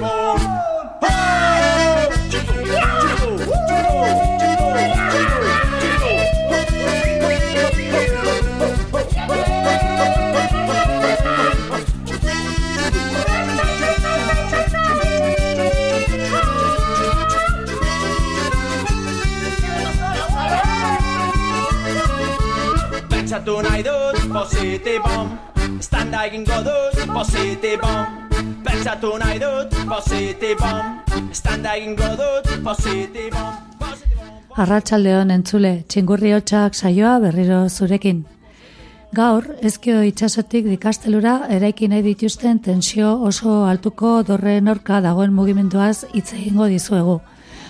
Oh! Pentsatu nahi dut positibon Standa egingo dut positibon Pentsatu nahi dut positibon Standa egingo dut positibon Arratsaldeon entzule, txingurri hotxak saioa berriro zurekin. Gaur, ezkio itxasotik dikastelura eraiki nahi dituzten tensio oso altuko dorren orka dagoen mugimenduaz hitz egingo dizuegu.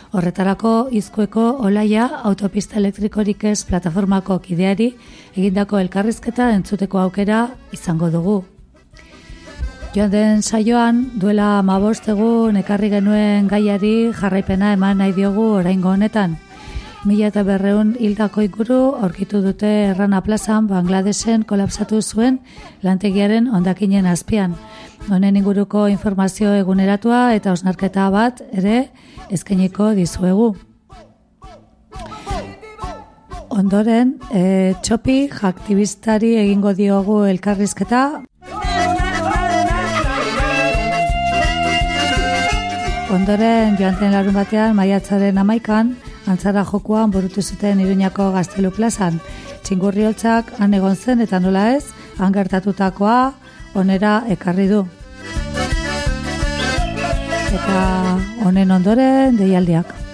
Horretarako izkueko olaia autopista elektrikorik ez plataformako kideari egindako elkarrizketa entzuteko aukera izango dugu. Joan den saioan, duela mabost egun ekarri genuen gaiari jarraipena eman nahi diogu oraingo honetan. Mila eta berreun hildako inguru aurkitu dute Errana plazan Bangladesen kolapsatu zuen lantegiaren ondakinen azpian. Honen inguruko informazio eguneratua eta osnarketa bat ere eskainiko dizuegu. Ondoren, e, txopi aktivistari egingo diogu elkarrizketa. Ondoren, joan den larun batean, maiatzaren amaikan, antzara jokuan burutu zuten Iruñako Gaztelu plazan. Txingurri holtzak han egon zen eta nola ez, han gertatutakoa onera ekarri du. Eta honen ondoren deialdiak.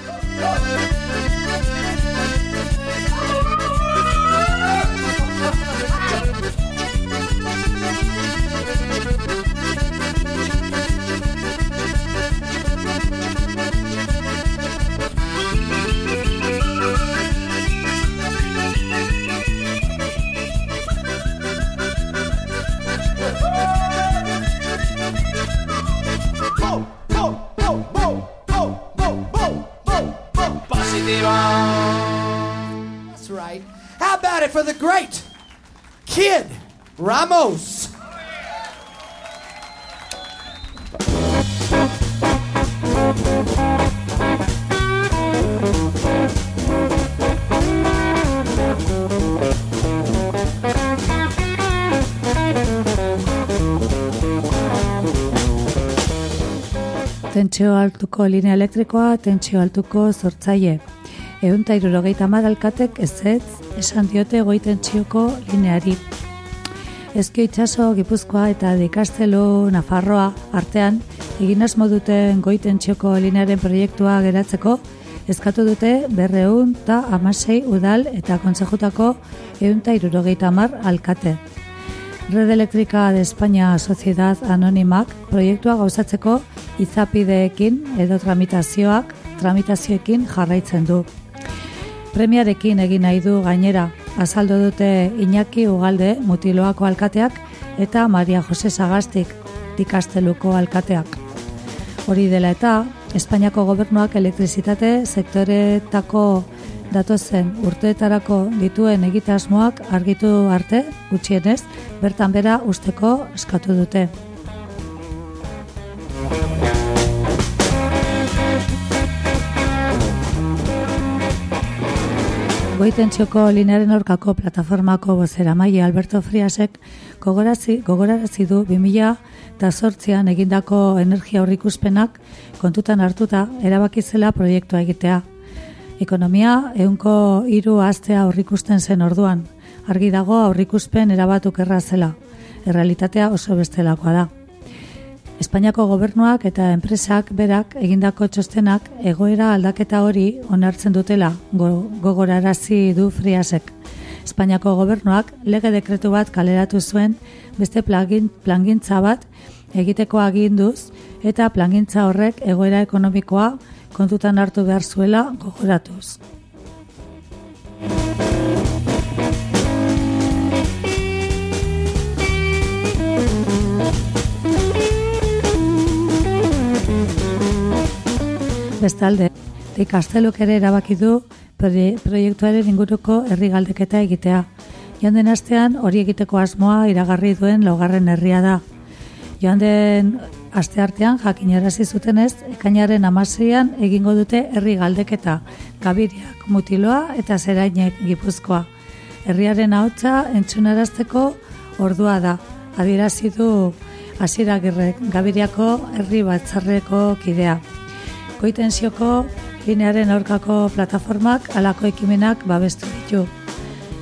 Ramos? Tentsio altuko linea elektrikoa, tentsio altuko sortzaile. Egun eta irurogeita alkatek ez ez, esan diote goi tentsioko lineari. Ezkio itxaso, Gipuzkoa eta Dikastelu Nafarroa artean, egin asmo duten goi tentsioko linearen proiektua geratzeko, eskatu dute berreun eta amasei udal eta kontsejutako egun eta irurogeita hamar alkate. Red Eléctrica de España Sociedad Anonimak proiektua gauzatzeko izapideekin edo tramitazioak tramitazioekin jarraitzen du. Premiarekin egin nahi du gainera, azaldu dute Iñaki Ugalde Mutiloako alkateak eta Maria Jose Sagastik Dikasteluko alkateak. Hori dela eta, Espainiako gobernuak elektrizitate sektoretako datozen urteetarako dituen egitasmoak argitu arte, gutxienez, bertan bera usteko eskatu dute. Goitentzioko linearen aurkako plataformako bozera maia Alberto Friasek gogorazi, gogorarazi du 2000 eta sortzian egindako energia aurrikuspenak kontutan hartuta erabaki zela proiektua egitea. Ekonomia ehunko hiru astea aurrikusten zen orduan. Argi dago aurrikuspen erabatuk erra zela. Errealitatea oso bestelakoa da. Espainiako gobernuak eta enpresak berak egindako txostenak egoera aldaketa hori onartzen dutela go, gogorarazi du Friasek. Espainiako gobernuak lege dekretu bat kaleratu zuen beste plangin, plangintza bat egiteko aginduz eta plangintza horrek egoera ekonomikoa kontutan hartu behar zuela gogoratuz. Bestalde, ikasteluk ere erabaki du proie- proiektuaren inguruko herri galdeketa egitea. Joan den astean hori egiteko asmoa iragarri duen laugarren herria da. Joan den aste artean jakinarazi zutenez, ekainaren amaseian egingo dute herri galdeketa, gabiriak, mutiloa eta zerainek gipuzkoa. Herriaren ahotsa entzunarazteko ordua da. Adierazi du Asier Agirrek, Gabiriako herri batzarreko kidea. Goitensioko linearen aurkako plataformak alako ekimenak babestu ditu.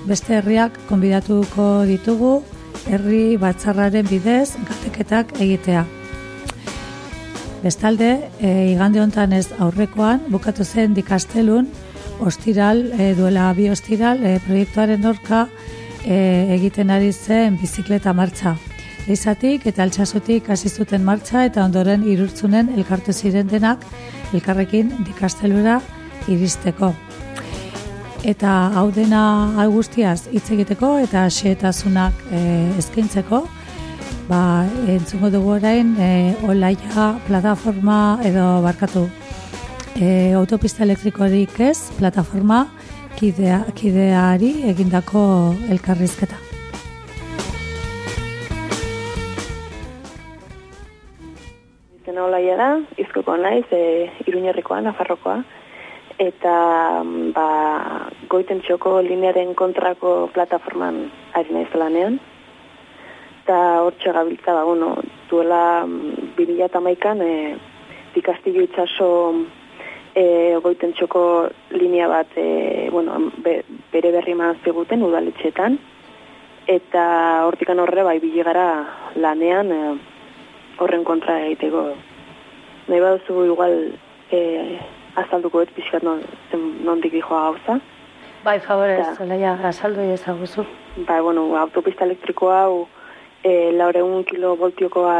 Beste herriak konbidatuko ditugu herri batzarraren bidez galdeketak egitea. Bestalde, e, igande hontan ez aurrekoan, bukatu zen dikastelun, ostiral, e, duela bi ostiral, e, proiektuaren orka e, egiten ari zen bizikleta martxa. Leizatik eta altsasotik hasi zuten martxa eta ondoren irurtzunen elkartu ziren denak elkarrekin dikastelura iristeko. Eta hau dena hau guztiaz hitz egiteko eta xehetasunak e, eskaintzeko, ba, entzungo dugu orain e, olaia plataforma edo barkatu e, autopista elektrikorik ez, plataforma kidea, kideari egindako elkarrizketa. Olaia da, izkoko naiz, e, iruñerrikoa, nafarrokoa, eta mm, ba, goiten txoko linearen kontrako plataforman ari naiz lanean. Eta hor gabiltza, ba, bueno, duela mm, 2008an, e, dikastillo itxaso e, goiten txoko linea bat, e, bueno, be, bere berri ziguten udaletxetan, eta hortikan horre, bai, biligara lanean, e, horren kontra egiteko. Nahi baduzu igual e, azalduko ez pixkat non, zen- nondik dijoa gauza. Bai, favorez, Ja. olaia, azaldu ezaguzu. Ba, bueno, autopista elektrikoa hau e, laureun kilovoltiokoa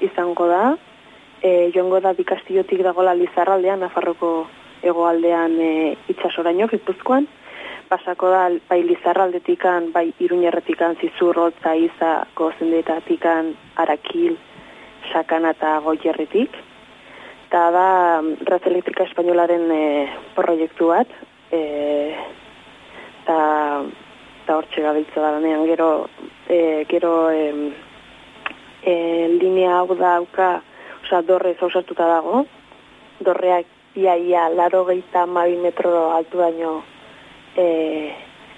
izango da. E, joango da bikastillotik dagola Lizarraldean, Nafarroko hegoaldean e, itxasoraino, Gipuzkoan. Pasako da, bai Lizarraldetikan, bai Iruñerretikan, Zizurrotza, Iza, Gozendetatikan, Arakil, Sakana eta Goierritik. Eta da, mm, Raz Elektrika Espainolaren e, proiektu bat, e, eta eta hortxe gabiltza da lanean. Gero e, gero em, e, linea hau dauka osea dorrez osatuta dago. Dorreak ia ia laro geita mabi metro altu baino e,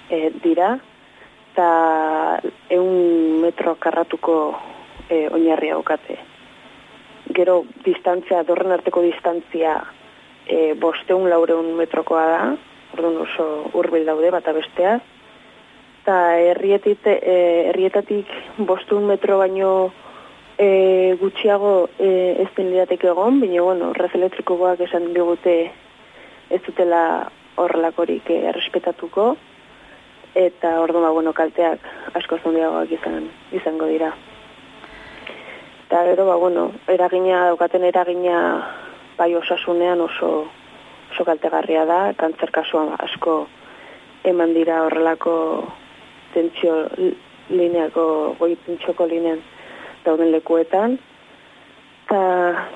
e, dira. Eta eun metro karratuko e, oinarri haukate gero distantzia, dorren arteko distantzia e, bosteun laureun metrokoa da, orduan oso hurbil daude bata besteaz, eta herrietit, e, herrietatik bosteun metro baino e, gutxiago e, ez den egon, baina bueno, raz elektrikoak esan digute ez dutela horrelakorik e, errespetatuko, eta orduan ba, bueno, kalteak asko zondiagoak izan, izango dira. Eta gero, ba, bueno, eragina, daukaten eragina bai osasunean oso, oso kaltegarria da, kantzer kasuan asko eman dira horrelako tentsio li- lineako, goi tentsioko linean dauden lekuetan. Ta,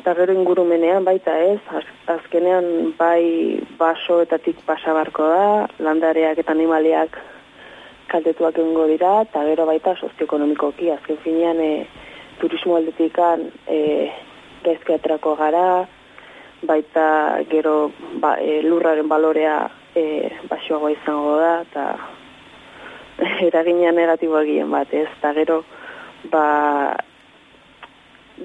ta gero ingurumenean baita ez, az, azkenean bai basoetatik pasa barko da, landareak eta animaliak kaltetuak egongo dira, eta gero baita sozioekonomikoki, azken finean e, turismo aldetikan e, gaizki aterako gara, baita gero ba, e, lurraren balorea e, basoagoa izango da, eta eragina negatiboa gehien bat, ez, eta gero ba,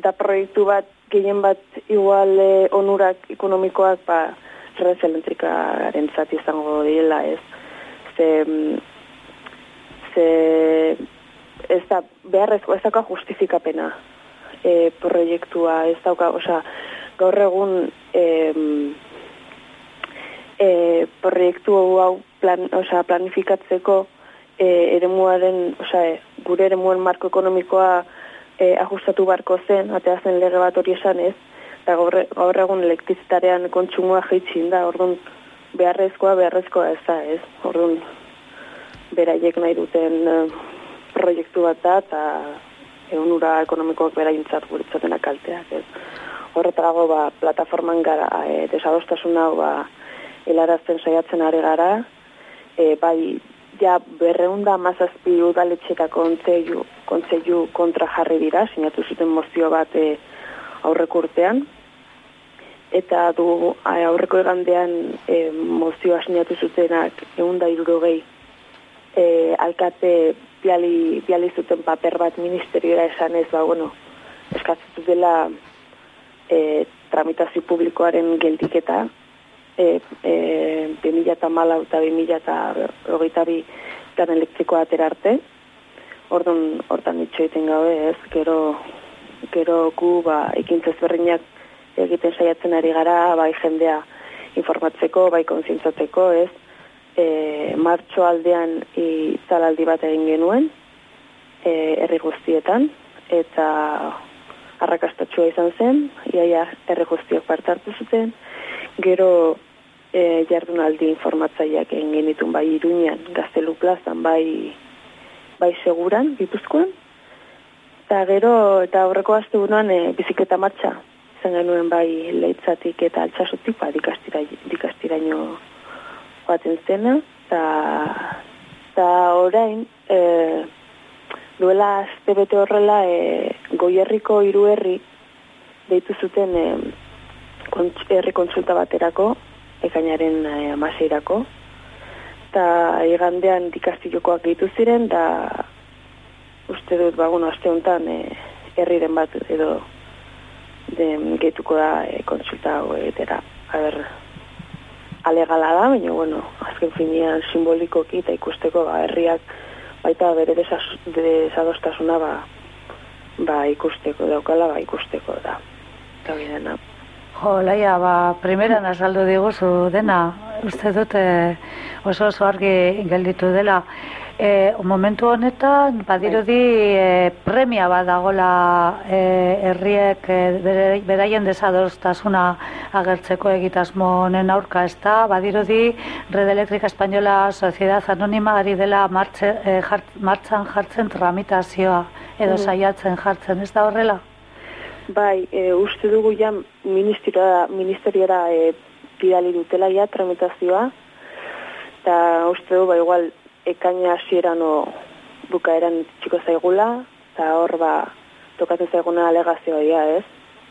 da proiektu bat gehien bat igual e, onurak ekonomikoak ba, elektrikaren zati izango direla, ez, ze, mm, ze ez da beharrezko ez dauka justifikapena e, proiektua ez dauka, osea, gaur egun em, e, proiektu hau plan, osea, planifikatzeko e, eremuaren, osea, e, gure eremuaren marko ekonomikoa e, ajustatu barko zen, atea zen lege bat hori esan ez, eta gaur, gaur egun elektrizitatean kontsumoa jaitxin da, orduan beharrezkoa, beharrezkoa ez da, ez, orduan beraiek nahi duten proiektu bat da, eta egunura ekonomikoak beraintzat guretzatena kalteak, ez. Horretarago, ba, plataforman gara, e, desadostasun hau, ba, helarazten saiatzen ari gara, e, bai, ja berreunda mazazpi udaletxeta kontzeiu, kontzeiu kontra jarri dira, sinatu zuten mozio bat e, aurreko urtean, eta du aurreko egandean e, mozioa sinatu zutenak eunda irurogei e, alkate biali, biali zuten paper bat ministeriora esan ez, ba, bueno, eskatzen dela e, tramitazio publikoaren geldiketa, e, e, 2000 eta malau eta 2000 eta hogeita bi plan elektrikoa atera arte, Orduan, hortan itxo egiten gabe, ez, gero, gero gu, ba, ekintzez berriak egiten saiatzen ari gara, bai jendea informatzeko, bai kontzientzatzeko, ez, e, martxo aldean itzalaldi bat egin genuen, e, herri guztietan, eta arrakastatxua izan zen, iaia herri guztiok parte hartu zuten, gero e, jardunaldi informatzaileak egin genitun bai Iruñan, Gaztelu plazan, bai, bai seguran, Gipuzkoan, eta gero, eta aurreko aste buruan e, bizikleta martxa, zen genuen bai leitzatik eta altsasotik, ba, dikastira, dikastiraino joaten zena, eta, eta orain, e, duela azte bete horrela, e, goierriko hiru herri deitu zuten e, kontz, herri kontsulta baterako, ekainaren e, amaseirako, eta igandean dikastillokoak gehitu ziren, da uste dut, ba, bueno, aste honetan e, herriren bat edo de, gehituko da e, kontsulta. A ber, alegala da, baina, bueno, azken finean simbolikoki eta ikusteko ba, herriak baita bere desadostasuna ba, ba ikusteko daukala, ba ikusteko da. Eta hori dena. Jo, Laia, ba, primeran azaldu diguzu dena, uste dute oso oso argi gelditu dela. E, momentu honetan, badirudi e, premia bat dagola e, herriek e, beraien desadostasuna agertzeko egitasmo honen aurka ez da, badirudi Red Eléctrica Española Sociedad Anónima ari dela martxe, e, jart, martxan jartzen tramitazioa edo saiatzen jartzen, ez da horrela? Bai, e, uste dugu ja ministeriora, ministeriora e, bidali dutela ja tramitazioa, eta uste dugu ba igual ekaina hasieran o bukaeran txiko zaigula, eta hor ba tokatzen zaiguna alegazioa ja, ez?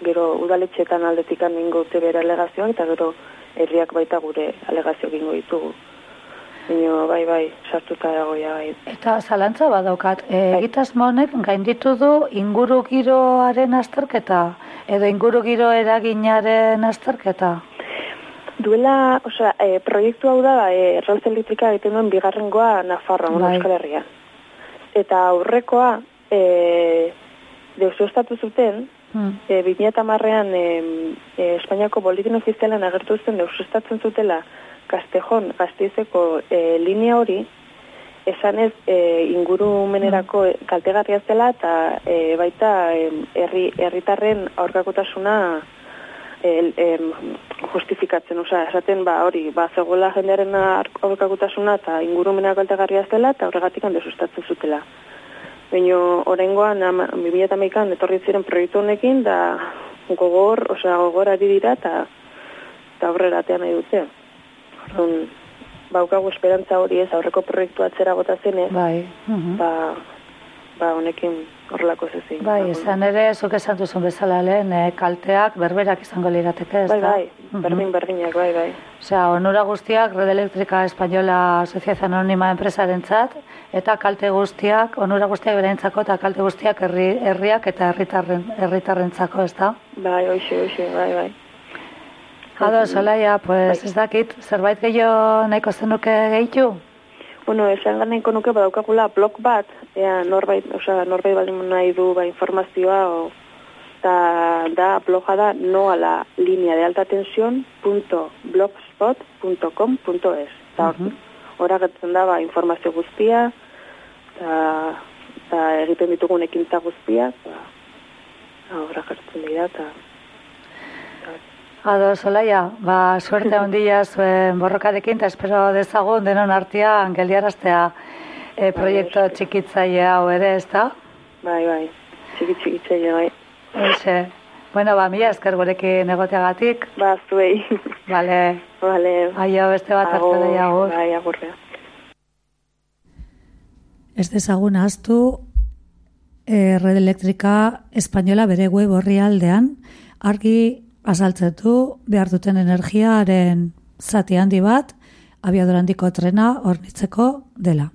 Gero udaletxetan aldetikan ningo dute bere alegazioak, eta gero herriak baita gure alegazio gingo ditugu. Baina, bai, bai, sartuta dago ja, bai. Eta zalantza badaukat, e, egitasmo honek gainditu du inguru giroaren azterketa edo inguru giro eraginaren azterketa. Duela, osea, e, proiektu hau da, e, Erraltze Elektrika egiten duen bigarrengoa Nafarroa, Bai. Euskal Herrian. Eta aurrekoa, e, deusostatu zuten, Hmm. e, 2008an e, e, Espainiako Boletin Ofizialan agertu zen deusostatzen zutela Castejon, Gasteizeko e, linea hori, esanez e, ingurumenerako kaltegarria zela eta e, baita em, herri herritarren aurkakotasuna el, em, justifikatzen, osea, esaten ba hori, ba zegoela jendearen ar- aurkakotasuna eta ingurumena kaltegarria zela eta horregatik hande sustatzen zutela. Baina oraingoan ama- 2011an etorri ziren proiektu honekin da gogor, osea gogor ari dira eta aurrera atean nahi dute. Orduan, baukagu esperantza hori ez aurreko proiektu atzera bota zenez, Bai. mhm. ba, ba honekin horrelako zezin. Bai, esan ere, zuk esan duzun bezala lehen, e, kalteak berberak izango lirateke, ez Bai, da? bai, Mhm. berdin berdinak, bai, bai. Osea, onura guztiak Red Eléctrica Española Sociedad Anónima enpresarentzat eta kalte guztiak, onura guztiak berentzako eta kalte guztiak herri, herriak eta herritarren herritarrentzako, ez da? Bai, hoxe, hoxe, bai, bai. Ado, Solaia, pues Bai. ez dakit, zerbait gehiago nahiko zenuke gehitu? Bueno, esan nahiko nuke badaukagula blog bat, ea norbait, osea, norbait baldin nahi du ba, informazioa, o, ta, da bloga da no a la línea de alta tensión punto. Eta hor agertzen da ba, informazio guztia, eta, eta egiten ditugun ekintza guztia, ba, hor agertzen dira, eta Ado, Solaia, ba, suerte handia zuen borrokarekin, eta espero dezagun denon artean geldiaraztea e, proiektu eske. txikitzaile hau ere, ez da? bai, bai, txiki txiki txiki, bai. Eixe. Bueno, ba, mila esker gurekin egoteagatik. Ba, zuei. Vale, Vale. aio beste bat Agur, arte agur. Bai, agurre. Ez dezagun ahaztu eh, Red Elektrika Espainola bere web horri aldean argi azaltzen du behar duten energiaren zati handi bat abiadura handiko trena hornitzeko dela.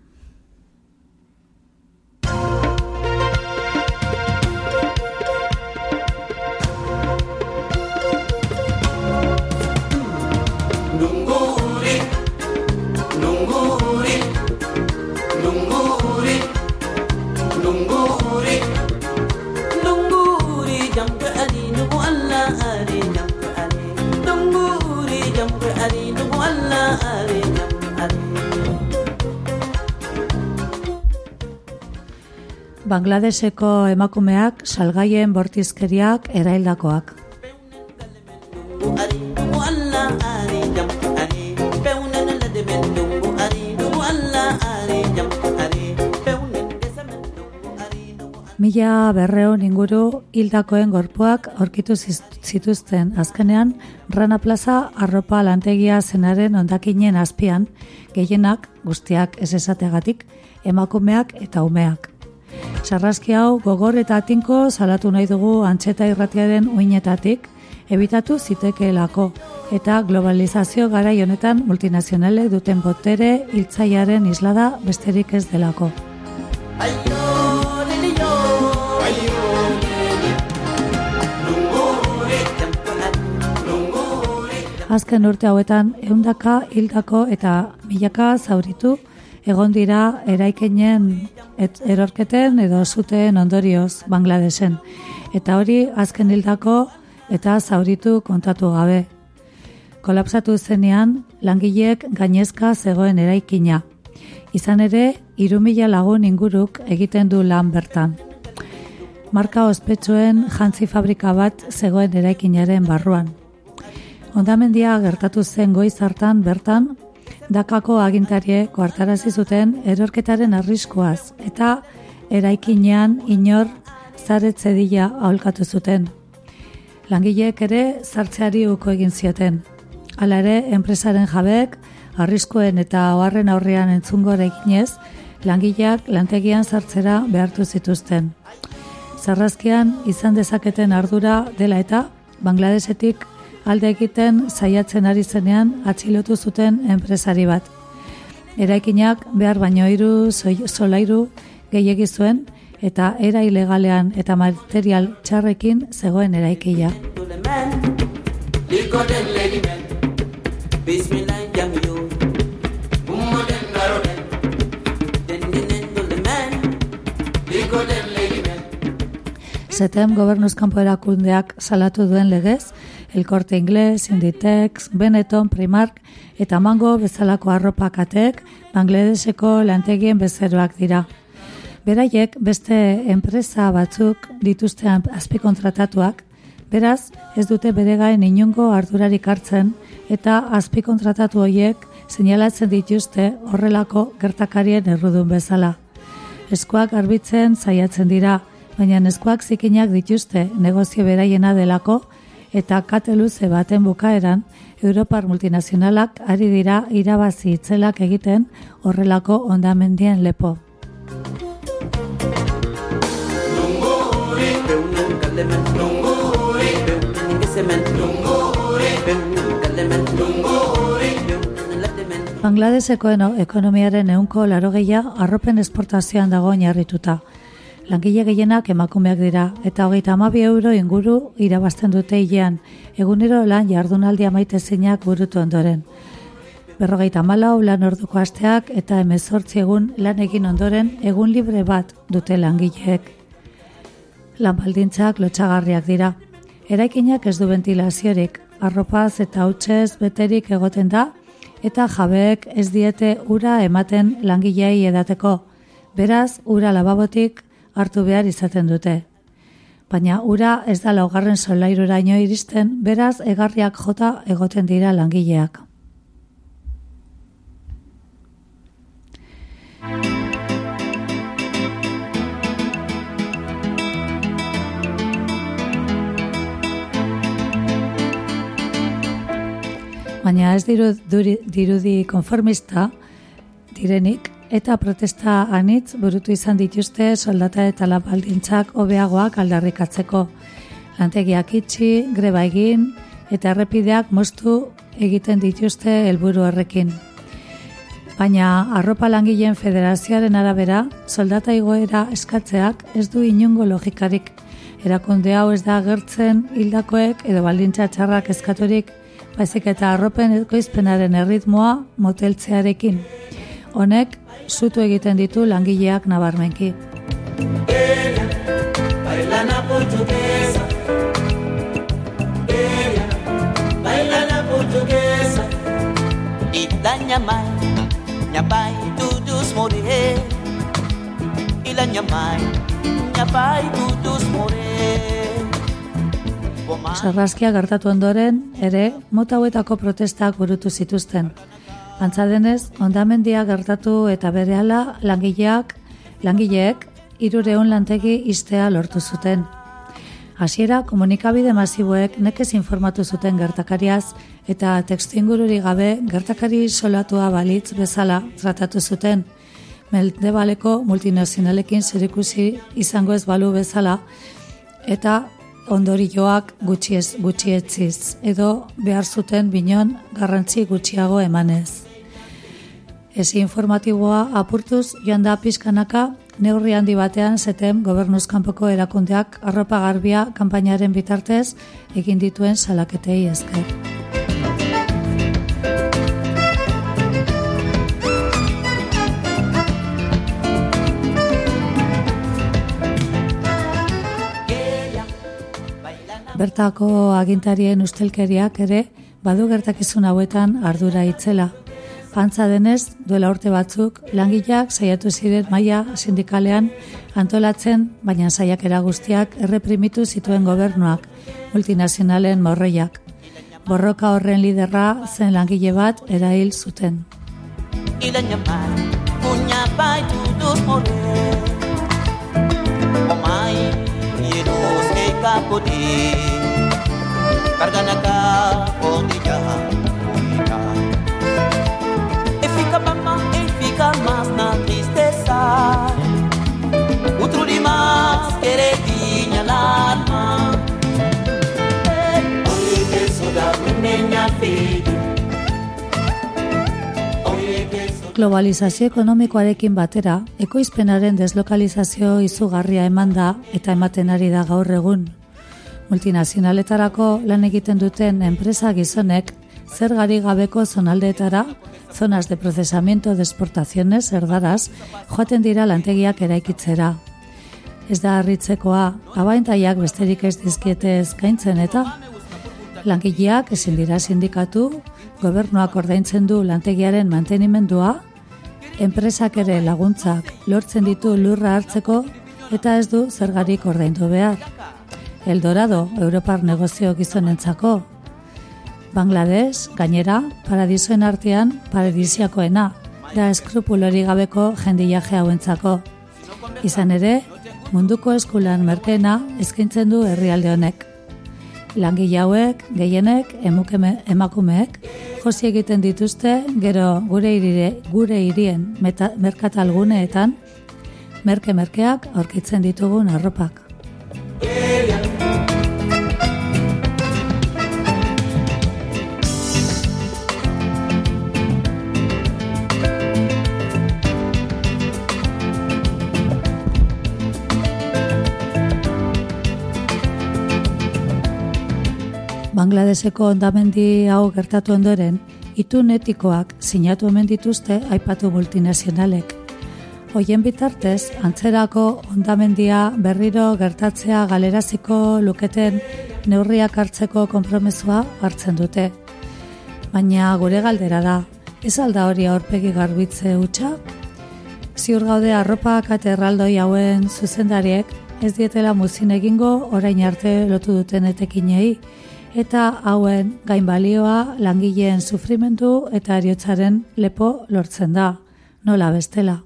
Gesemen nungu ali, nungu ali. Mila berreun inguru hildakoen gorpuak aurkitu zituzten azkenean Rana Plaza arropa lantegia zenaren ondakinen azpian, gehienak guztiak ez esategatik, emakumeak eta umeak. Sarraski hau gogor eta tinko salatu nahi dugu antxeta irratiaren uinetatik, ebitatu zitekeelako eta globalizazio garai honetan multinazionalek duten botere hiltzaiaren islada besterik ez delako. Azken urte hauetan ehundaka hildako eta milaka zauritu egon dira eraikinen et, erorketen edo zuteen ondorioz Bangladesen. Eta hori azken hildako eta zauritu kontatu gabe. Kolapsatu zenean langileek gainezka zegoen eraikina. Izan ere, irumila lagun inguruk egiten du lan bertan. Marka ospetsuen jantzi fabrika bat zegoen eraikinaren barruan. Ondamendia gertatu zen goiz hartan bertan, dakako agintarie koartarazi zuten erorketaren arriskuaz eta eraikinean inor zaretzedila aholkatu zuten. Langileek ere sartzeari uko egin zioten. Hala ere, enpresaren jabek, arriskuen eta oharren aurrean entzungor eginez, langileak lantegian sartzera behartu zituzten. Zarrazkian izan dezaketen ardura dela eta Bangladesetik alde egiten saiatzen ari zenean atxilotu zuten enpresari bat. Eraikinak behar baino hiru solairu gehiegi zuen eta era ilegalean eta material txarrekin zegoen man. Zetem gobernuz kanpo erakundeak salatu duen legez, El Corte Inglés, Inditex, Benetton, Primark eta Mango bezalako arropakatek Bangladeseko lantegien bezeroak dira. Beraiek beste enpresa batzuk dituztean azpikontratatuak, beraz ez dute bere gain inungo ardurarik hartzen eta azpikontratatu horiek seinalatzen dituzte horrelako gertakarien errudun bezala. Eskuak garbitzen saiatzen dira, baina eskuak zikinak dituzte negozio beraiena delako eta kate luze baten bukaeran Europar multinazionalak ari dira irabazi itzelak egiten horrelako ondamendien lepo. Bangladeseko ekonomiaren ehunko larogeia arropen esportazioan dago oinarrituta. Langile gehienak emakumeak dira eta hogeita hamabi euro inguru irabazten dute hilean, egunero lan jardunaldi amaitezinak burutu ondoren. Berrogeita malau lan orduko asteak eta emezortzi egun lan egin ondoren egun libre bat dute langileek. Lan baldintzak lotxagarriak dira. Eraikinak ez du ventilaziorik, arropaz eta hutsez beterik egoten da, eta jabeek ez diete ura ematen langilei edateko. Beraz, ura lababotik hartu behar izaten dute. Baina ura ez da laugarren solairuraino iristen, beraz egarriak jota egoten dira langileak. baina ez dirudi, dirudi konformista direnik eta protesta anitz burutu izan dituzte soldata eta labaldintzak hobeagoak aldarrikatzeko. Lantegiak itxi, greba egin eta errepideak moztu egiten dituzte helburu horrekin. Baina arropa langileen federazioaren arabera, soldata igoera eskatzeak ez du inungo logikarik. Erakunde hau ez da agertzen hildakoek edo baldintza txarrak eskaturik, baizik eta arropen ekoizpenaren erritmoa moteltzearekin. Honek, zutu egiten ditu langileak nabarmenki. Ñamay, ñapay, tudus more. Y la ñamay, ñapay, tudus more. Sarraskia gertatu ondoren, ere, mota hauetako protestak burutu zituzten. Antza denez, ondamendia gertatu eta berehala langileak, langileek, irureun lantegi istea lortu zuten. Hasiera komunikabide masiboek nekez informatu zuten gertakariaz eta tekstu ingururi gabe gertakari solatua balitz bezala tratatu zuten. Meldebaleko multinazionalekin zerikusi izango ez balu bezala eta ondorioak gutxiez gutxietziz edo behar zuten binon garrantzi gutxiago emanez. Ezi informatiboa apurtuz joan da pizkanaka neurri handi batean zeten gobernuzkanpoko erakundeak arropa garbia kanpainaren bitartez egin dituen salaketei esker. Bertako agintarien ustelkeriak ere badu gertakizun hauetan ardura itzela. Antza denez, duela urte batzuk, langileak saiatu ziren maila sindikalean antolatzen, baina saiakera guztiak erreprimitu zituen gobernuak, multinazionalen morreiak. Borroka horren liderra zen langile bat erahil zuten. y Globalizazio ekonomikoarekin batera, ekoizpenaren deslokalizazio izugarria eman da eta ematen ari da gaur egun. Multinazionaletarako lan egiten duten enpresa gizonek zergari gabeko zonaldeetara, zonas de procesamiento de exportaciones erdaraz, joaten dira lantegiak eraikitzera. Ez da harritzekoa, abaintaiak besterik ez dizkiete eskaintzen eta langileak ezin dira sindikatu, gobernuak ordaintzen du lantegiaren mantenimendua, enpresak ere laguntzak lortzen ditu lurra hartzeko eta ez du zergarik ordaindu behar. Eldorado, Europar negozio gizonentzako. Bangladesh, gainera, paradisoen artean paradisiakoena, da eskrupulori gabeko jendiaje hauentzako. Izan ere, munduko eskulan merkeena eskaintzen du herrialde honek. Langile hauek, gehienek, emukeme, emakumeek, josi egiten dituzte, gero gure irire, gure irien meta, merkatalguneetan, merke-merkeak aurkitzen ditugun arropak. Bangladeseko ondamendi hau gertatu ondoren, itun etikoak sinatu hemen dituzte aipatu multinazionalek. Hoien bitartez, antzerako ondamendia berriro gertatzea galeraziko luketen neurriak hartzeko konpromesua hartzen dute. Baina gure galdera da, ez alda hori aurpegi garbitze hutsa? Ziur gaude arropak eta hauen zuzendariek ez dietela muzin egingo orain arte lotu duten etekinei, eta hauen gain balioa langileen sufrimendu eta ariotzaren lepo lortzen da, nola bestela.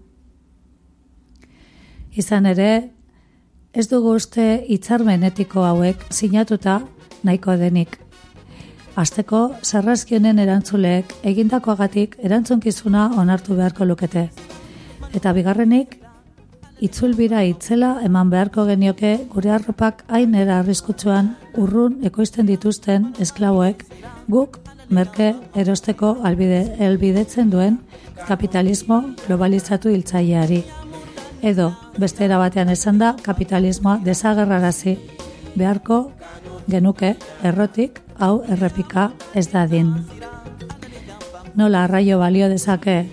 Izan ere, ez dugu uste hitzarmen etiko hauek sinatuta nahiko denik. Asteko sarrazkionen erantzuleek egindakoagatik erantzunkizuna onartu beharko lukete. Eta bigarrenik, itzulbira itzela eman beharko genioke gure arropak hain era arriskutsuan urrun ekoizten dituzten esklaboek guk merke erosteko albide, elbidetzen duen kapitalismo globalizatu hiltzaileari. Edo, beste era batean esan da, kapitalismoa desagerrarazi beharko genuke errotik hau errepika ez dadin. Nola arraio balio dezake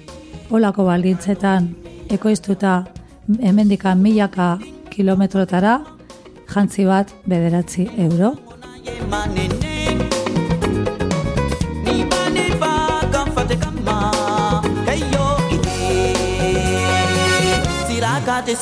olako baldintzetan ekoiztuta hemendikan milaka kilometrotara jantzi bat bederatzi euro. Sirakate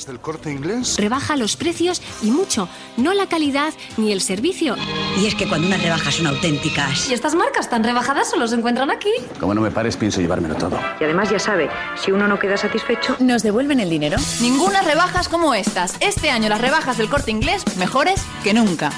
rebajas del corte inglés? Rebaja los precios y mucho, no la calidad ni el servicio. Y es que cuando unas rebajas son auténticas. ¿Y estas marcas tan rebajadas solo se encuentran aquí? Como no me pares, pienso llevármelo todo. Y además ya sabe, si uno no queda satisfecho, ¿Nos devuelven el dinero? Ninguna rebajas como estas. Este año las rebajas del corte inglés mejores que nunca.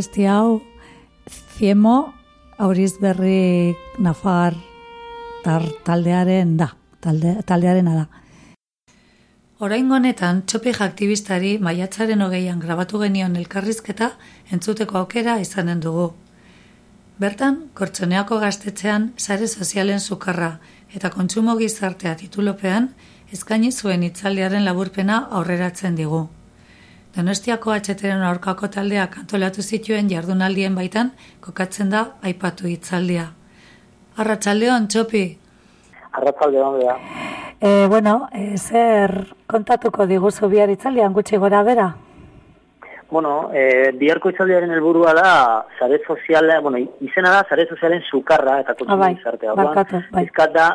Abesti hau, Ziemo, auriz berri Nafar tar, taldearen da, talde, taldearena da. Oraingo honetan, txopik aktivistari maiatzaren hogeian grabatu genion elkarrizketa entzuteko aukera izanen dugu. Bertan, kortsoneako gaztetzean sare sozialen sukarra eta kontsumo gizartea titulopean eskaini zuen hitzaldiaren laburpena aurreratzen digu. Donostiako atxeteren aurkako taldeak antolatu zituen jardunaldien baitan kokatzen da aipatu hitzaldia. Arratsaldeon txopi. Arratsaldeon bea. E, bueno, e, zer kontatuko diguzu bihar hitzaldian gutxi gora bera? Bueno, e, biharko hitzaldiaren helburua da sare soziala, bueno, izena da sare sozialen sukarra eta kontsumo bai, gizartea. barkatu, bai. Pizkat da,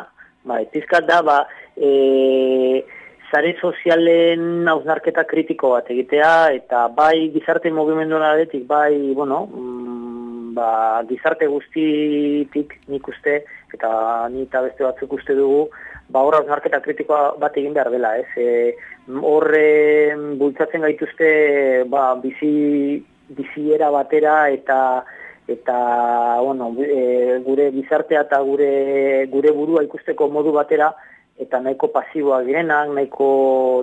bai, pizkat da, ba, e, sare sozialen hausnarketa kritiko bat egitea, eta bai gizarte mugimendu aldetik, bai, bueno, mm, ba, gizarte guztitik nik uste, eta ni eta beste batzuk uste dugu, ba, hor hausnarketa kritikoa bat egin behar dela, ez? E, horre bultzatzen gaituzte, ba, bizi, biziera batera eta eta bueno, e, gure gizartea eta gure gure burua ikusteko modu batera eta nahiko pasiboak direnak, nahiko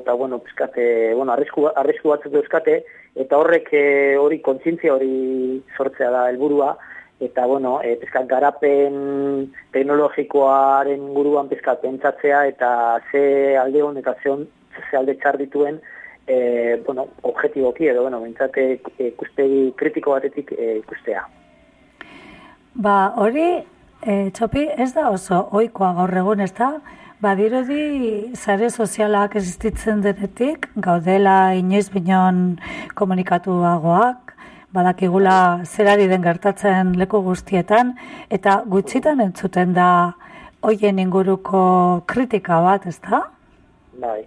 eta bueno, pizkate, bueno, arrisku arrisku batzuk euskate eta horrek e, hori kontzientzia hori sortzea da helburua eta bueno, e, pizkat garapen teknologikoaren inguruan pizkat pentsatzea eta ze alde on eta ze on ze alde txar dituen e, bueno, objetiboki edo bueno, bentsate ikustegi kritiko batetik e, ikustea. Ba, hori, e, txopi, ez da oso oikoa gaur egun, ez da? Badirudi sare sozialak existitzen denetik, gaudela inoiz binon komunikatuagoak, badakigula zerari den gertatzen leku guztietan, eta gutxitan entzuten da hoien inguruko kritika bat, ez da? Bai,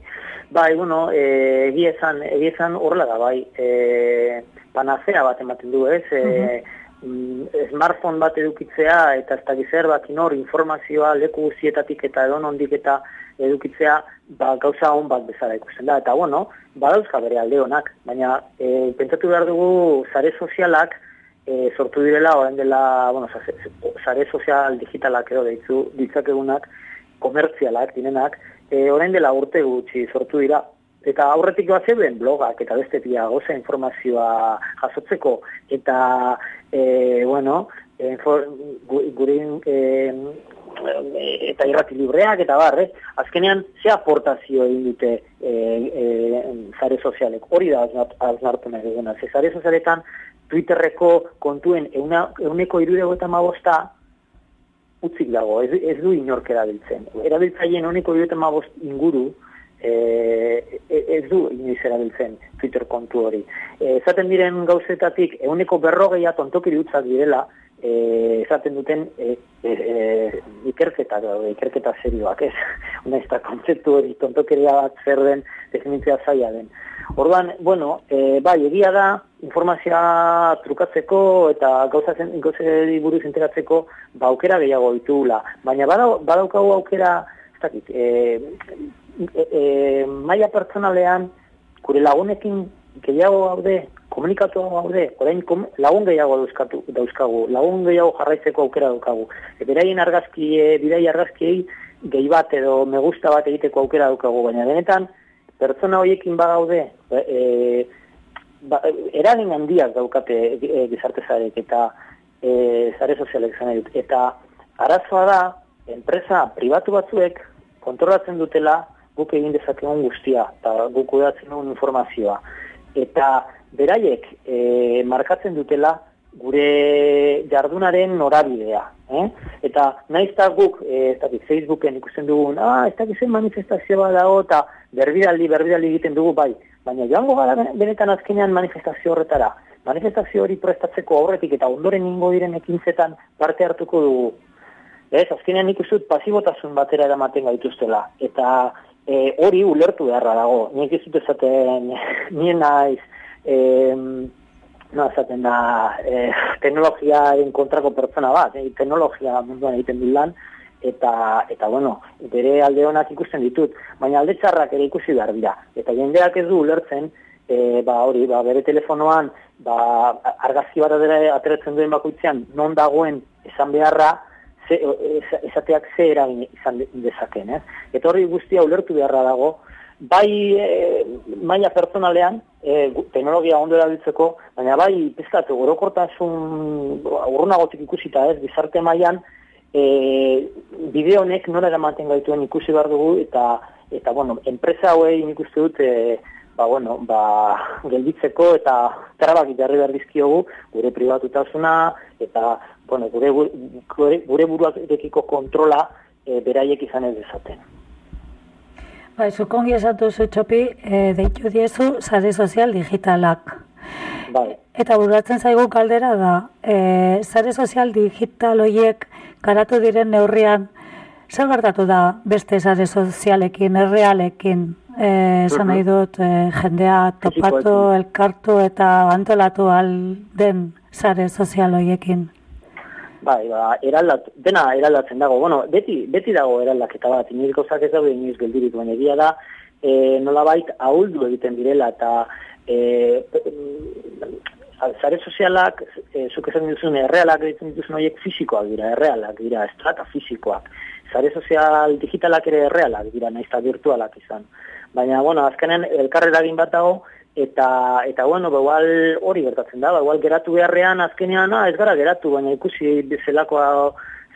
bai, bueno, e, egia esan, egia esan horrela da, bai, e, panazea bat ematen du, ez, e, mm, smartphone bat edukitzea eta ez dakiz zer bat inor informazioa leku guztietatik eta edonondik eta edukitzea ba, gauza hon bat bezala ikusten da. Eta bueno, badauzka bere alde honak, baina e, pentsatu behar dugu sare sozialak e, sortu direla, orain dela, bueno, sare sozial digitalak edo deitzu ditzakegunak, komertzialak direnak, e, orain dela urte gutxi sortu dira. Eta aurretik bat zeuden blogak eta beste pia goza informazioa jasotzeko eta e, bueno, e, for, gu, gure e, eta irrati libreak eta bar, eh? azkenean ze aportazio egin dute e, e, zare sozialek, hori da hausnartu nahi duguna, ze zare sozialetan Twitterreko kontuen euna, euneko irudego eta mabosta utzik dago, ez, ez du inork erabiltzen. Erabiltzaileen honeko irudego eta mabost inguru, e, ez du inoiz erabiltzen Twitter kontu hori. E, esaten diren gauzetatik, euneko berrogeia tontokiri utzak direla, e, esaten duten e, e, e, ikerketa, daude, ikerketa serioak, ez? Una ez da kontzeptu hori tontokeria bat zer den definitzea zaila den. Orduan, bueno, e, bai, egia da, informazioa trukatzeko eta gauza zen, gauzeri buruz enteratzeko, ba, aukera gehiago ditugula. Baina badau, badaukagu aukera, ez dakit, e, e, e, maila pertsonalean, gure lagunekin gehiago gaude, komunikatu gaude, orain kom, lagun gehiago dauzkatu, dauzkagu, lagun gehiago jarraitzeko aukera daukagu. E, beraien argazki, e, bidai argazkiei gehi bat edo me gusta bat egiteko aukera daukagu, baina benetan, pertsona horiekin bagaude, e, ba, eragin handiak daukate e, gizarte zarek eta e, zare sozialek zan dut. Eta arazoa da, enpresa pribatu batzuek kontrolatzen dutela guk egin dezakegun guztia, eta guk kudatzen dugun informazioa. Eta beraiek e, markatzen dutela gure jardunaren norabidea. Eh? Eta naiz eta guk, e, ez dakit, Facebooken ikusten dugun, ah, ez dakit zen manifestazio bat dago, eta berbidaldi, berbidaldi egiten dugu bai. Baina joango gara benetan azkenean manifestazio horretara. Manifestazio hori prestatzeko aurretik eta ondoren ingo diren ekintzetan parte hartuko dugu. Ez, azkenean nik uste pasibotasun batera eramaten gaituztela. Eta e, hori ulertu beharra dago. Nik ez dut esaten, nien naiz, e, no, esaten da, e, teknologiaren kontrako pertsona bat, e, teknologia munduan egiten dut lan, eta, eta bueno, bere alde honak ikusten ditut, baina alde txarrak ere ikusi behar dira. Eta jendeak ez du ulertzen, e, ba hori, ba, bere telefonoan, ba, argazki bat ateratzen duen bakoitzean, non dagoen esan beharra, ze, esateak ze eragin izan dezaken, ez? Eta hori guztia ulertu beharra dago, bai e, maila personalean, e, teknologia ondo erabiltzeko, baina bai pizkatu orokortasun urrunagotik ikusita, ez? Bizarte mailan e, bideo honek nola eramaten gaituen ikusi behar dugu, eta, eta bueno, enpresa hauei nik uste dut, e, ba, bueno, ba, gelditzeko eta trabak jarri behar dizkiogu gure pribatutasuna eta bueno, gure, gure, gure buruak dekiko kontrola e, beraiek izan ez dezaten. Bai, zukongi esatu zu txopi, e, deitu diezu, sare sozial digitalak. Bai. Eta burratzen zaigu kaldera da, e, sare sozial digital horiek karatu diren neurrian, zer gertatu da beste sare sozialekin, errealekin, esan nahi dut, e, jendea topatu, elkartu eta antolatu al den sare sozial horiekin? Bai, ba, eraldat, dena eraldatzen dago. Bueno, beti, beti dago eraldaketa bat, inoiz gauzak ez daude inoiz geldirik, baina egia da, e, nolabait ahuldu egiten direla, eta e, zare sozialak, e, zuk esan dituzun, errealak egiten dituzun horiek fizikoak dira, errealak dira, estrata fizikoak. Zare sozial digitalak ere errealak dira, nahiz virtualak izan. Baina, bueno, azkenen elkarrera egin bat dago, eta eta bueno, ba igual hori gertatzen da, ba igual geratu beharrean azkenean, ah, ez gara geratu, baina ikusi zelako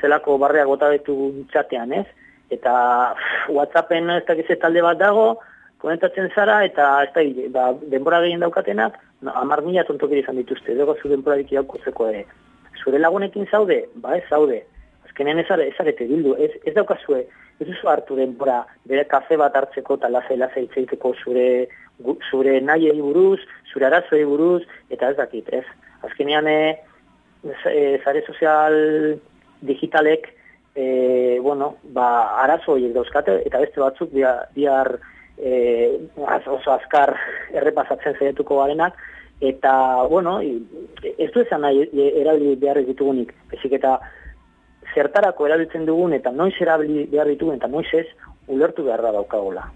zelako barreak bota ditu txatean, ez? Eta WhatsAppen ez dakiz talde bat dago, komentatzen zara eta ez da ba, denbora gehien daukatenak, no, 10.000 tontokiri izan dituzte, dago zu denbora dik ere. Zure lagunekin zaude? Ba, ez zaude. Azkenean ez arete bildu, ez, ez daukazue, ez duzu hartu denbora, bere kafe bat hartzeko eta lasai lasai itzeiteko zure zure nahiei buruz, zure arazoei buruz, eta ez dakit, ez? Azkenean, e, zare sozial digitalek, e, bueno, ba, arazo horiek dauzkate, eta beste batzuk bihar, e, oso azkar errepasatzen zaiatuko garenak, eta, bueno, ez du esan nahi erabili behar ditugunik, ezik eta zertarako erabiltzen dugun, eta noiz erabili behar ditugun, eta noiz ez, ulertu behar da daukagola.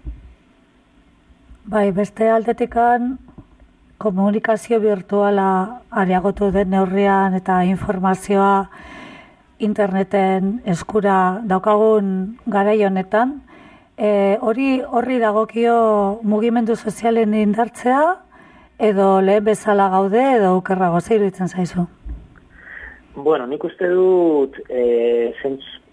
Bai, beste aldetikan komunikazio virtuala areagotu den neurrian eta informazioa interneten eskura daukagun garai honetan, e, hori horri dagokio mugimendu sozialen indartzea edo lehen bezala gaude edo ukerrago zeiruditzen zaizu? Bueno, nik uste dut e,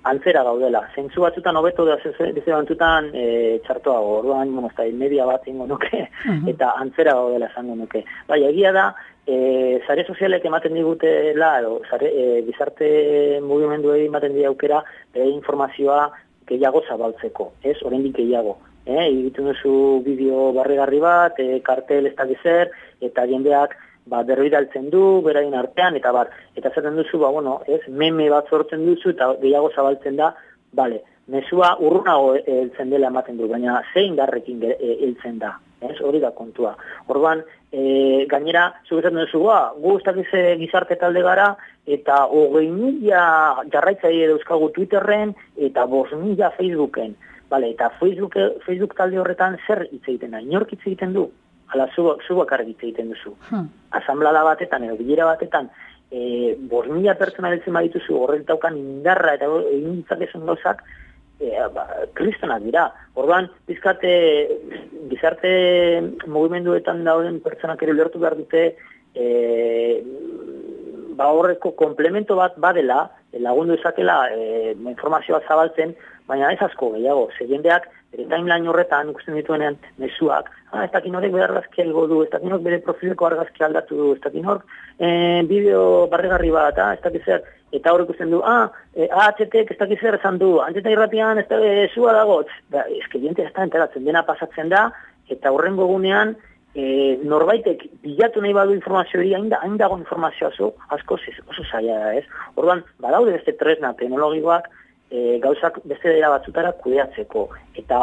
antzera gaudela. Zentzu batzutan hobeto da beste batzutan e, txartoago. Orduan, bueno, ez media bat ingo nuke eta antzera gaudela esango nuke. Bai, egia da, e, zare sozialek ematen digutela edo zare e, bizarte mugimendu ematen dira aukera e, informazioa gehiago zabaltzeko, ez? Oraindik gehiago. Eh, egiten duzu bideo barregarri bat, e, kartel ez da eta jendeak ba, berbidaltzen du, berain artean, eta bar, eta zaten duzu, ba, bueno, ez, meme bat sortzen duzu, eta gehiago zabaltzen da, bale, mesua urrunago heltzen dela ematen du, baina zein garrekin e, heltzen da, ez, hori da kontua. Orduan, e, gainera, zugetzen duzu, ba, gu gizarte talde gara, eta hogei mila jarraitzaile dauzkagu Twitterren, eta bos mila Facebooken, Vale, eta Facebook, Facebook talde horretan zer hitz egiten da? Inork hitz egiten du? Ala zu, zu egiten duzu. Hmm. Asamblada batetan, edo bilera batetan, e, bos mila pertsona beltzen badituzu, horret daukan indarra eta egin ditzakezun gauzak, e, ba, kristonak dira. Orduan, bizkate, bizarte mugimenduetan dauden pertsonak ere lertu behar dute, e, ba horreko komplemento bat badela, lagundu izakela e, informazioa zabaltzen, baina ez asko gehiago, ze jendeak bere timeline horretan ikusten dituenean mezuak, ah, ez dakin horrek bere argazkia igo du, ez dakin horrek bere profileko argazkia aldatu du, ez dakin horrek eh, bideo barregarri bat, ah, ez dakin zer, eta hor ikusten du, ah, eh, AHT-ek ez dakin zer esan du, antzeta irratian ez da, eh, zua dago, ba, eskediente ez da enteratzen, dena pasatzen da, eta horrengo egunean, e, norbaitek bilatu nahi badu informazio hori, hain, da, hain dago informazioa zu, asko oso zaila da, ez? Orduan, badaude beste tresna teknologikoak e, gauzak beste dela batzutara kudeatzeko, eta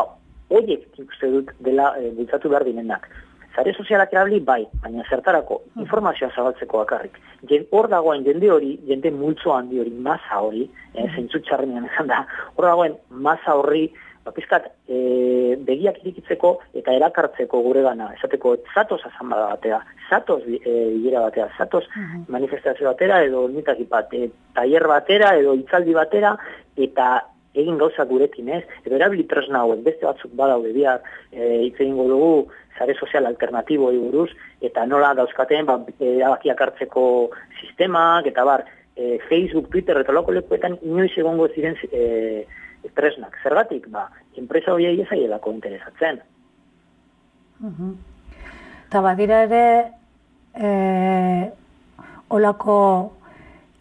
horiek ikuste dut dela e, bultzatu behar dinenak. Zare sozialak erabili bai, baina zertarako informazioa zabaltzeko bakarrik. Jen, hor dagoen jende hori, jende multzo handi hori, masa hori, eh, zentzu txarrenean da, hor dagoen masa horri, ba, pizkat, e, begiak irikitzeko eta erakartzeko gure gana. Esateko, zatoz azanbada batea, zatoz e, bilera batea, zatoz manifestazio batera edo nitak bat, e, taier batera edo itzaldi batera eta egin gauza gurekin ez, edo erabili tresna hauek, beste batzuk badaude bihar e, hitz egingo dugu zare sozial alternatibo buruz eta nola dauzkaten ba, e, abakiak hartzeko sistemak eta bar, e, Facebook, Twitter eta loko lekuetan inoiz egongo ziren e, tresnak. Zergatik, ba, enpresa horiei ezaielako interesatzen. Eta badira ere, e, olako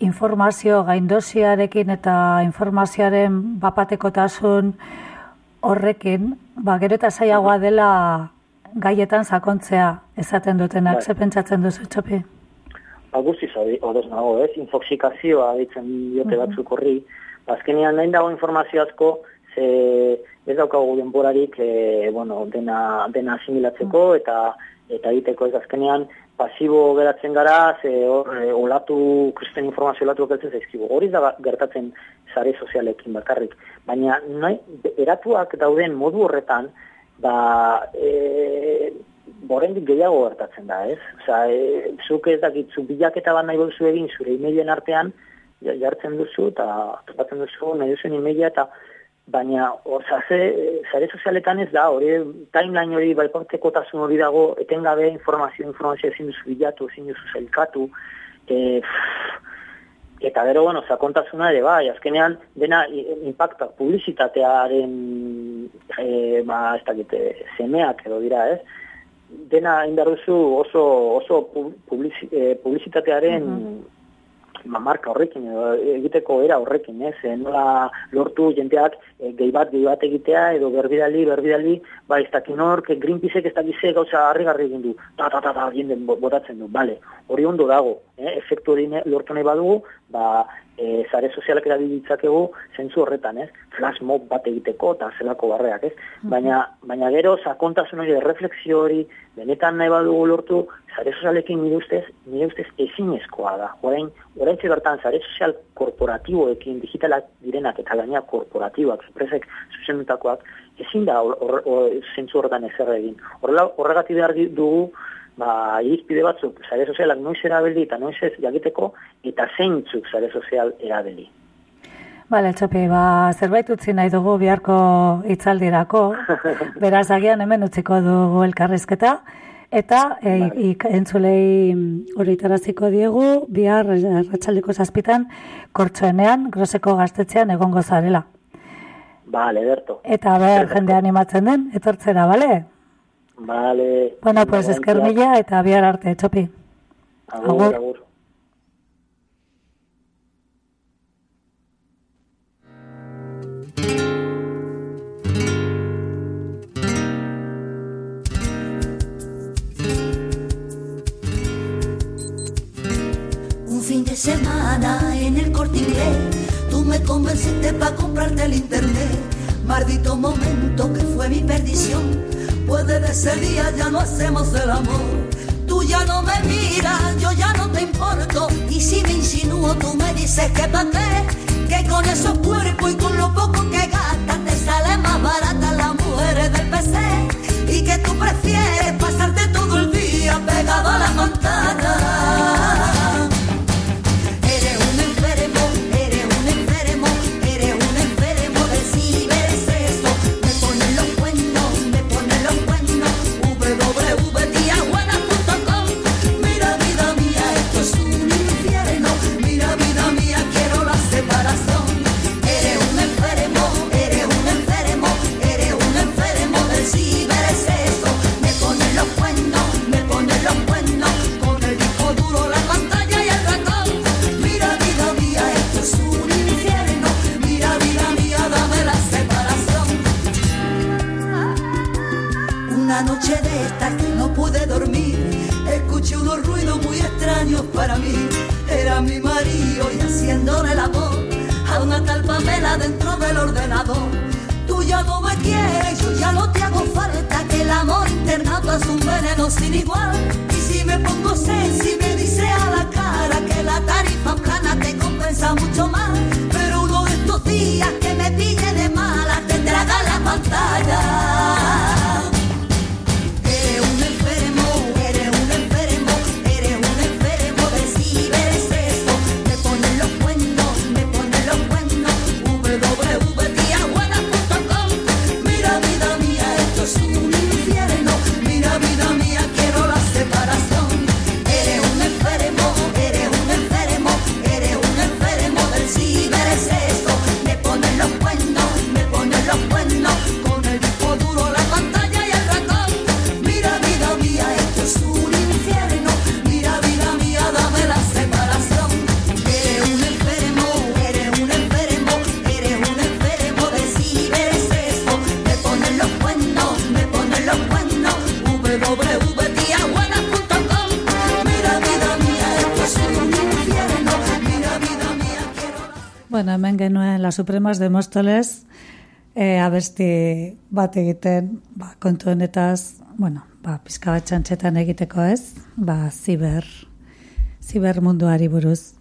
informazio gaindosiarekin eta informazioaren bapatekotasun horrekin, ba, gero eta zaiagoa dela gaietan sakontzea esaten dutenak, Bai. ze pentsatzen duzu txopi? Ba, guztiz, odez nago, ez? Infoxikazioa ditzen diote batzuk horri. Ba, Azkenean, nahin dago informazio asko, ze ez daukagu denborarik, e, bueno, dena, dena asimilatzeko eta eta egiteko ez azkenean pasibo geratzen gara, ze hor, e, olatu, kristen informazio olatu okeltzen zaizkigu. Hori da gertatzen sare sozialekin bakarrik. Baina, nahi, eratuak dauden modu horretan, ba, e, borendik gehiago gertatzen da, ez? Osa, e, zuk ez dakit, zu bilaketa bat nahi duzu egin zure emailen artean, jartzen duzu eta topatzen duzu nahi duzuen emaila eta baina oza, ze, zare sozialetan ez da, hori timeline hori baipartekotasun hori dago, etengabe informazio, informazio ezin duzu bilatu, ezin duzu zailkatu, e, eta gero, bueno, sakontasuna ere bai, azkenean dena impacta publizitatearen e, ba, ez dakit, eh, semeak edo dira, ez? Dena indar duzu oso, oso pu- publizi, eh, publizitatearen ba, marka horrekin, egiteko era horrekin, ez? E, nola lortu jenteak e, gehi bat, gehi bat egitea, edo berbidali, berbidali, ba, ez dakin hor, que Greenpeaceek ez dakize gauza harri-garri egin du, ta, ta, ta, ta, jenden bo- botatzen du, bale, hori ondo dago, eh? efektu hori lortu nahi badugu, ba, e, zare sozialak erabilitzakegu zentzu horretan, ez? Flash mob bat egiteko eta zelako barreak, ez? Baina, baina gero, sakontasun hori, refleksio hori, benetan nahi badugu lortu, zare sozialekin nire ustez, nire ustez ezinezkoa da. Orain, orain bertan zare sozial korporatiboekin, digitalak direnak eta gaina korporatiboak, enpresek zuzendutakoak, ezin da hor, zentzu horretan ezer egin. Horregatik behar dugu, ba, irizpide batzuk, zare sozialak noiz erabili eta noiz ez jakiteko, eta zeintzuk zare sozial erabili. Bale, txopi, ba, zerbait utzi nahi dugu biharko hitzaldirako, beraz agian hemen utziko dugu elkarrizketa, eta e, ik, entzulei hori taraziko diegu, bihar ratxaldiko zazpitan, kortxoenean, groseko gaztetzean egongo zarela. Bale, Berto. Eta ber, jende animatzen den, etortzera, bale? Bale. Bueno, pues esker mila eta bihar arte, txopi. Agur, Agur. agur. Semana en el corte tú me convenciste para comprarte el internet. Maldito momento que fue mi perdición, pues desde ese día ya no hacemos el amor. Tú ya no me miras, yo ya no te importo. Y si me insinúo, tú me dices que pa' que con esos genuen La Supremas de Móstoles, e, abesti bat egiten, ba, kontu honetaz, bueno, ba, pizka bat txantxetan egiteko ez, ba, ziber, ziber munduari buruz.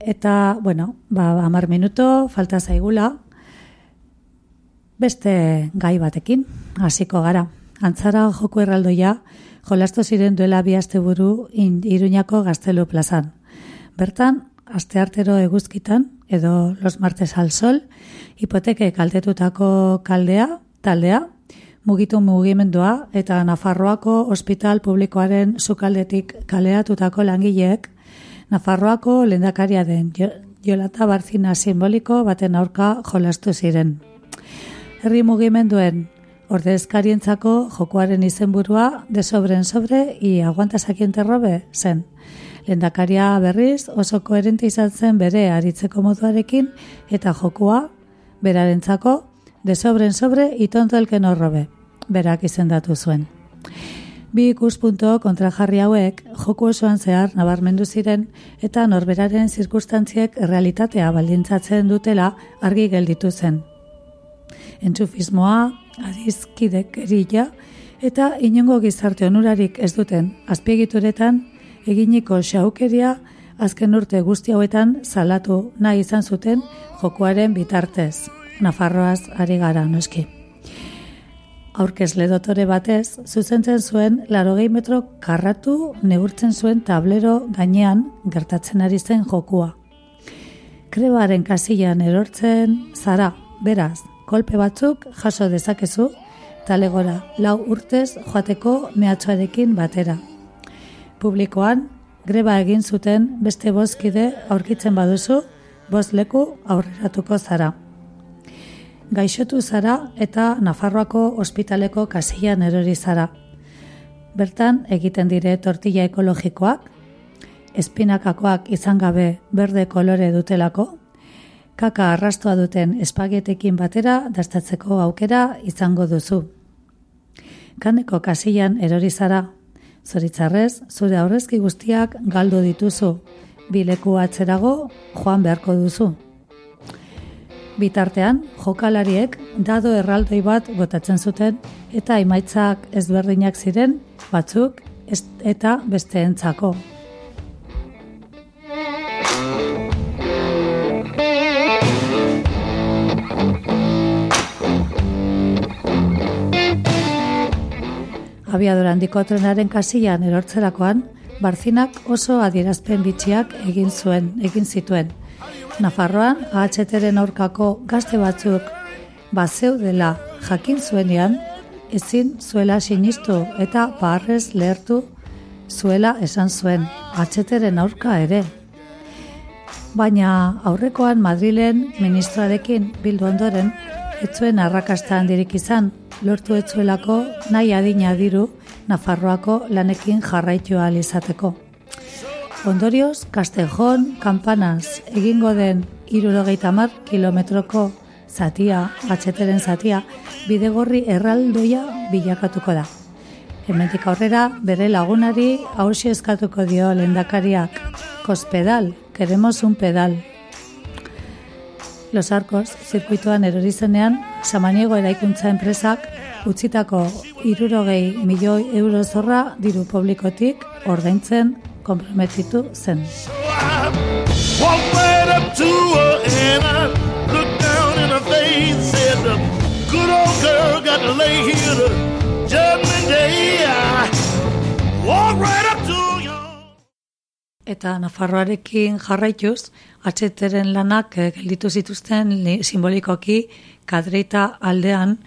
Eta, bueno, ba, amar minuto, falta zaigula, beste gai batekin, hasiko gara. Antzara joko erraldoia, jolastu ziren duela bi asteburu Iruñako gaztelu plazan. Bertan, asteartero eguzkitan, edo los martes al sol, hipoteke kaltetutako kaldea, taldea, mugitu mugimendua eta Nafarroako ospital publikoaren sukaldetik kaleatutako langileek, Nafarroako lendakaria den Jo- Jolata Barzina simboliko baten aurka jolastu ziren. Herri mugimenduen ordezkarientzako jokoaren izenburua de sobren sobre i aguanta sakien terrobe zen. Lendakaria berriz oso koherente izan zen bere aritzeko moduarekin eta jokoa berarentzako de sobren sobre y tonto el que no robe. Berak izendatu zuen. Bi ikuspunto kontrajarri hauek joko osoan zehar nabarmendu ziren eta norberaren zirkustantziek realitatea baldintzatzen dutela argi gelditu zen. Entzufismoa, adizkidek erila, eta inongo gizarte onurarik ez duten azpiegituretan eginiko xaukeria azken urte guzti hauetan salatu nahi izan zuten jokoaren bitartez. Nafarroaz ari gara noski. Aurkezle dotore batez, zuzentzen zuen larogei metro karratu neurtzen zuen tablero gainean gertatzen ari zen jokua. Krebaren kasilan erortzen zara, beraz, kolpe batzuk jaso dezakezu, talegora lau urtez joateko mehatxoarekin batera. Publikoan, greba egin zuten beste bozkide aurkitzen baduzu, bost leku aurreratuko zara. Gaixotu zara eta Nafarroako ospitaleko kasilan erori zara. Bertan egiten dire tortilla ekologikoak, espinakakoak izan gabe berde kolore dutelako, kaka arrastoa duten espagetekin batera dastatzeko aukera izango duzu. Kaneko kasilan erori zara, zoritzarrez, zure aurrezki guztiak galdu dituzu, bileku atzerago joan beharko duzu. Bitartean, jokalariek dado erraldoi bat botatzen zuten eta emaitzak ezberdinak ziren batzuk eta besteentzako. Abiadura handiko trenaren kasilan erortzerakoan, Barzinak oso adierazpen bitxiak egin zuen, egin zituen. Nafarroan, AHTren aurkako gazte batzuk bazeudela jakin zuenean, ezin zuela sinistu eta barrez lehertu zuela esan zuen, AHTren aurka ere. Baina aurrekoan Madrilen ministroarekin bildu ondoren, etzuen arrakasta handirik izan, lortu etzuelako nahi adina diru Nafarroako lanekin jarraitu ahal izateko. Ondorioz, Castellón, Campanas, egingo den irurogeita mar kilometroko zatia, atxeteren zatia, bidegorri erraldoia bilakatuko da. Hemendik aurrera bere lagunari hausi eskatuko dio lehendakariak. Kospedal, queremos un pedal. Los Arcos, zirkuituan erori zenean, Samaniego eraikuntza enpresak utzitako irurogei milioi euro zorra diru publikotik ordaintzen komprometitu zen. Eta Nafarroarekin jarraituz, atxeteren lanak eh, gelditu zituzten li- simbolikoki kadreita aldean,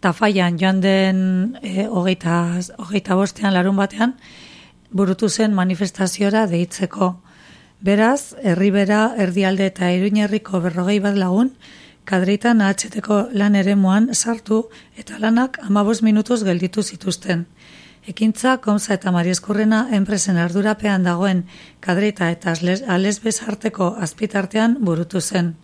tafaian joan den e, hogeita, hogeita bostean larun batean, burutu zen manifestaziora deitzeko. Beraz, herribera, erdialde eta iruñerriko berrogei bat lagun, kadreitan ahatxeteko lan eremuan sartu eta lanak amabos minutuz gelditu zituzten. Ekintza, Komza eta Marieskurrena enpresen ardurapean dagoen kadreita eta alesbez arteko azpitartean burutu zen.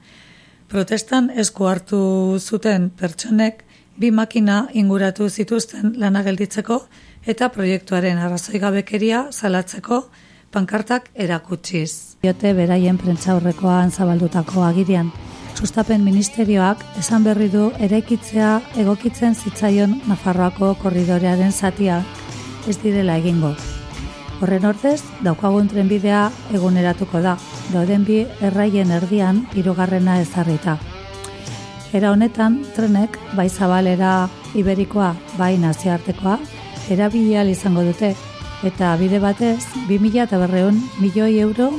Protestan esku hartu zuten pertsonek bi makina inguratu zituzten lana gelditzeko eta proiektuaren arrazoigabekeria salatzeko pankartak erakutsiz. Diote beraien prentza horrekoan zabaldutako agirian. Sustapen ministerioak esan berri du eraikitzea egokitzen zitzaion Nafarroako korridorearen zatia ez direla egingo. Horren ordez, daukagun trenbidea eguneratuko da, dauden bi erraien erdian hirugarrena ezarrita. Era honetan, trenek, bai zabalera iberikoa, bai nazioartekoa, erabili ahal izango dute, eta bide batez, 2000 eta berreun milioi euro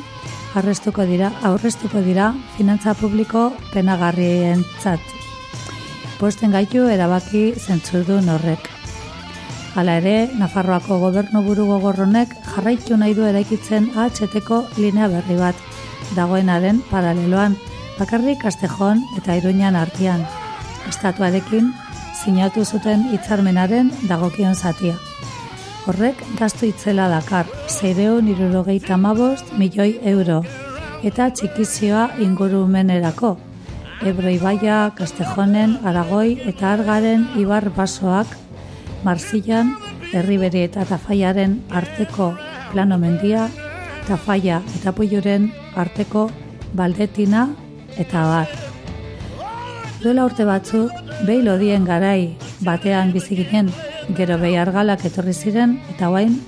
arrestuko dira, aurrestuko dira finantza publiko penagarrientzat. Posten gaitu erabaki zentzudun horrek. Hala ere, Nafarroako gobernu buru gogorronek jarraitu nahi du eraikitzen AHT-ko linea berri bat, dagoenaren paraleloan, bakarrik Kastejon eta Iruñan artean. Estatuarekin sinatu zuten hitzarmenaren dagokion zatia. Horrek gastu itzela dakar, zeireun irurogeita mabost milioi euro, eta txikizioa ingurumenerako. Ebro Ibaia, Kastejonen, Aragoi eta Argaren ibar basoak, Marzilan, Herriberi eta Tafaiaren arteko plano mendia, Tafaia eta Puiuren arteko baldetina eta bar. Duela urte batzuk, behi lodien garai batean bizi ginen, gero behi argalak etorri ziren eta guain,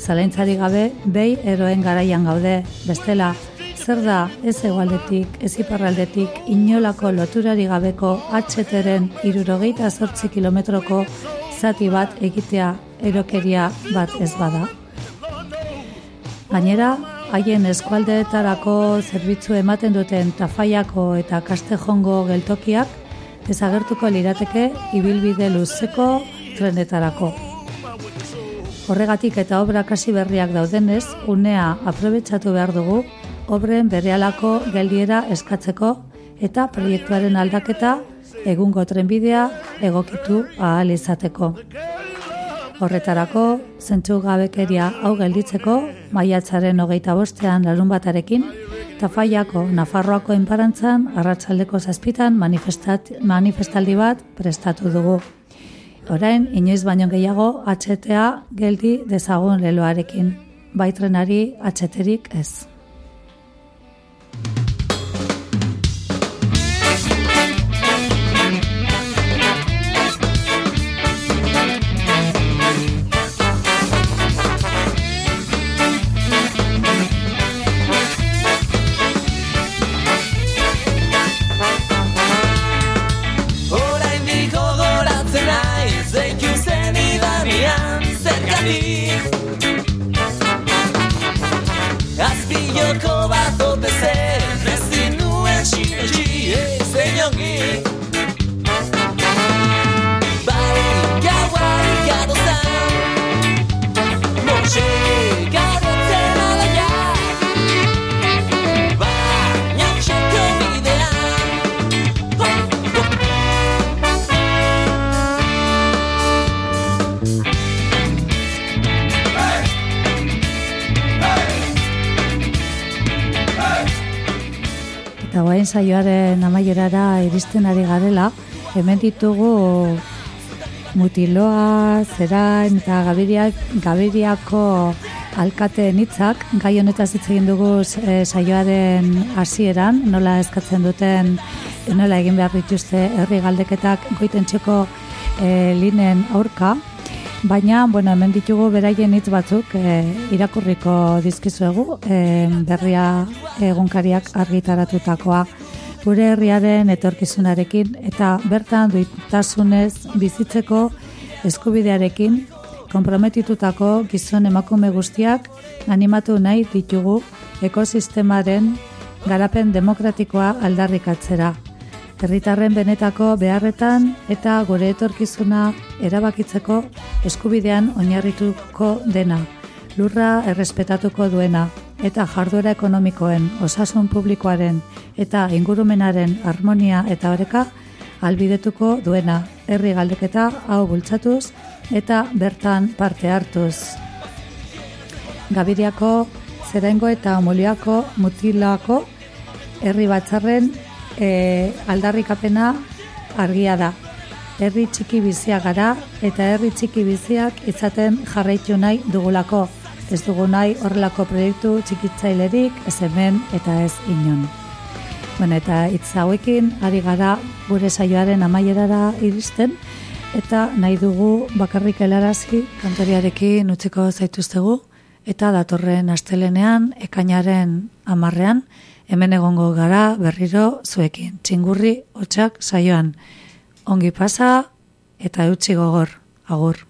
zalentzari gabe behi eroen garaian gaude, bestela, zer da ez egualdetik, ez iparraldetik, inolako loturari gabeko atxeteren irurogeita zortzi kilometroko zati bat egitea erokeria bat ez bada. Gainera, haien eskualdeetarako zerbitzu ematen duten Tafaiako eta Kastejongo geltokiak desagertuko lirateke ibilbide luzeko trenetarako. Horregatik eta obra kasi berriak daudenez, unea aprobetsatu behar dugu obren berehalako geldiera eskatzeko eta proiektuaren aldaketa egungo trenbidea egokitu ahal izateko. Horretarako, zentzu gabekeria hau gelditzeko, maiatzaren hogeita bostean larun batarekin, Tafaiako Nafarroako enparantzan arratsaldeko zazpitan manifestaldi bat prestatu dugu. Orain, inoiz baino gehiago atxetea geldi dezagun leloarekin. Baitrenari atxeterik ez. Guain saioaren amaierara iristen ari garela, hemen ditugu mutiloa, zerain eta gabiriak, gabiriako alkateen hitzak. Gai honetaz hitz egin dugu e, saioaren hasieran nola eskatzen duten nola egin behar dituzte herri galdeketak goitentxeko e, linen aurka baina bueno, hemen ditugu beraien hitz batzuk e, irakurriko dizkizuegu e, berria egunkariak argitaratutakoa gure herriaren etorkizunarekin eta bertan duitasunez bizitzeko eskubidearekin konprometitutako gizon emakume guztiak animatu nahi ditugu ekosistemaren garapen demokratikoa aldarrikatzera. Herritarren benetako beharretan eta gure etorkizuna erabakitzeko eskubidean oinarrituko dena, lurra errespetatuko duena eta jarduera ekonomikoen, osasun publikoaren eta ingurumenaren harmonia eta oreka albidetuko duena, herri galdeketa hau bultzatuz eta bertan parte hartuz. Gabiriako, zerengo eta moliako mutilako herri batzarren e, aldarrikapena argia da. Herri txiki bizia gara eta herri txiki biziak izaten jarraitu nahi dugulako. Ez dugu nahi horrelako proiektu txikitzailerik ez hemen eta ez inon. Bueno, eta hitz hauekin ari gara gure saioaren amaierara iristen eta nahi dugu bakarrik helarazi kantoriarekin utziko zaituztegu eta datorren astelenean ekainaren amarrean hemen egongo gara berriro zuekin. Txingurri hotxak saioan ongi pasa eta eutxi gogor. Agur.